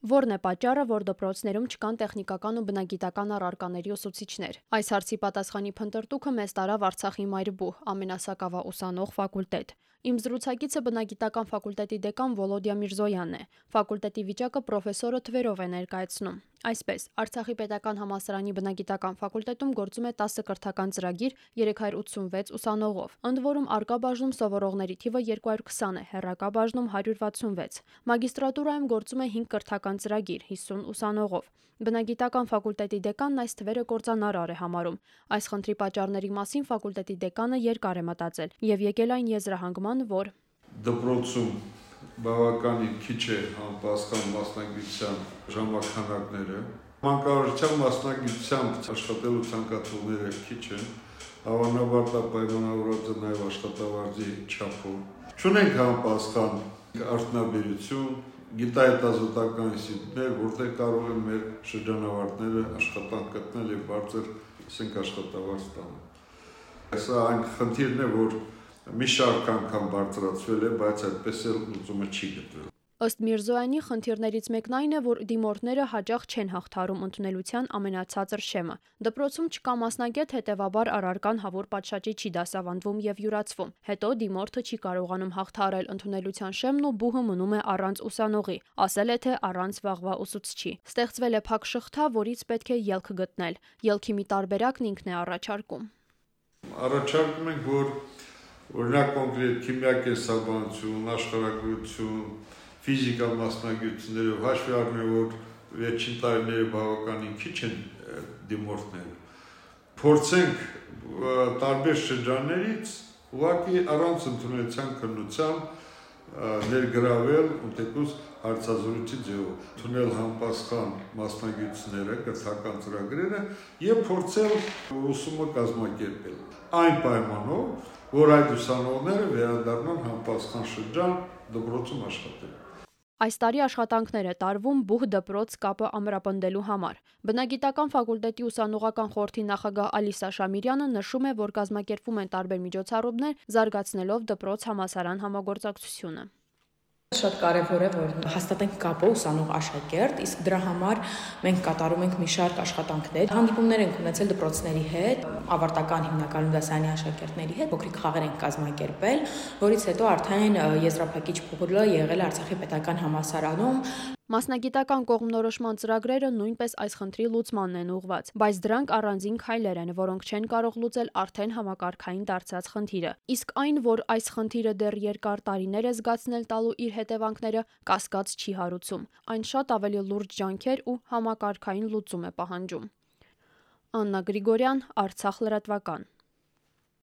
Որն է պատճառը, որ դպրոցներում չկան տեխնիկական ու բնագիտական առարկաների ուսուցիչներ։ Այս հարցի պատասխանի փնտրտուքը մեզ տարավ Արցախի Մայրբու, ամենասակավա ուսանող ֆակուլտետ։ Իմ զրուցակիցը բնագիտական ֆակուլտետի դեկան Վոլոդիա Միրզոյանն է։ Ֆակուլտետի վիճակը պրոֆեսորը թվերով է ներկայացնում։ Այսպես, Արցախի Պետական համալսարանի բնագիտական ֆակուլտետում գործում է 10 կրթական ծրագիր 386 ուսանողով։ Ընդ որում արկա բաժնում սովորողների թիվը 220 է, հեռակա բաժնում 166։ Մագիստրատուրայում գործում է 5 կրթական ծրագիր 50 ուսանողով։ Բնագիտական ֆակուլտետի դեկանն այս թվերը կործանարար է համարում։ Այս խնդրի պատճառների մասին ֆակուլտետի դեկանը երկար է մտածել եւ եկել այն եզրահանգման, որ դպրոցում բավականին քիչ է համապատասխան մասնագիտության ժամանակները։ Մանկավարժության մասնագիտությամբ աշխատելու ցանկացողները քիչ են, հավանաբար դա պայմանավորված է նաև աշխատավարձի չափով։ Չունենք համապատասխան արտոնաբերություն, գիտահետազոտական ինստիտուտներ, որտեղ կարող են մեր շրջանավարտները աշխատանք գտնել եւ բարձր, ասենք, աշխատավարձ ստանալ։ Սա այն խնդիրն է, որ մի շարք անգամ բարձրացվել է, բայց այդպես էլ լուծումը չի գտվել։ Ըստ Միրզոյանի խնդիրներից մեկն այն է, որ դիմորդները հաջող չեն հաղթարում ընդունելության ամենացածր շեմը։ Դպրոցում չկա մասնագետ, հետևաբար առարկան հավուր պատշաճի չի դասավանդվում եւ յուրացվում։ Հետո դիմորդը չի կարողանում հաղթարել ընդունելության շեմն ու բուհը մնում է առանց ուսանողի, ասել է թե առանց վաղվա ուսուցչի։ Ստեղծվել է փակ շղթա, որից պետք է ելք գտնել։ Ելքի մի տարբերակն ինքն է առաջարկում։ Առաջարկում ենք, որ Օրինակ կոնկրետ քիմիակենսաբանություն, աշխարհագրություն, ֆիզիկա մասնագետությունները հաշվի առնելով վերջին տարիները բավականին քիչ են դիմորդները։ Փորձենք տարբեր շրջաններից ուղղակի առանց ընդունելության քննության ներգրավել ուտեկուս հարցազրույցի ձևով, թունել համապատասխան մասնագետությունները, կրթական ծրագրերը եւ փորձել ուսումը կազմակերպել։ Այն պայմանով, որ այդ ուսանողները վերադառնան համապատասխան շրջան դպրոցում աշխատել։ Այս տարի աշխատանքներ է տարվում բուհ դպրոց կապը ամրապնդելու համար։ Բնագիտական ֆակուլտետի ուսանողական խորհրդի նախագահ Ալիսա Շամիրյանը նշում է, որ կազմակերպվում են տարբեր միջոցառումներ, զարգացնելով դպրոց համասարան համագործակցությունը։ Շատ կարևոր է, որ հաստատենք կապը ուսանող աշակերտ, իսկ դրա համար մենք կատարում ենք մի շարք աշխատանքներ։ Հանդիպումներ ենք ունեցել դպրոցների հետ, ավարտական հիմնականում դասարանի աշակերտների հետ, փոքրիկ խաղեր ենք կազմակերպել, որից հետո արդեն եզրափակիչ փուլը եղել Արցախի պետական համալսարանում Մասնագիտական կողմնորոշման ծրագրերը նույնպես այս խնդրի լուծմանն են ուղված, բայց դրանք առանձին քայլեր են, որոնք չեն կարող լուծել արդեն համակարգային դարձած խնդիրը։ Իսկ այն, որ այս խնդիրը դեռ երկար տարիներ է զգացնել տալու իր հետևանքները, կասկած չի հարուցում։ Այն շատ ավելի լուրջ ջանքեր ու համակարգային լուծում է պահանջում։ Աննա Գրիգորյան, Արցախ լրատվական։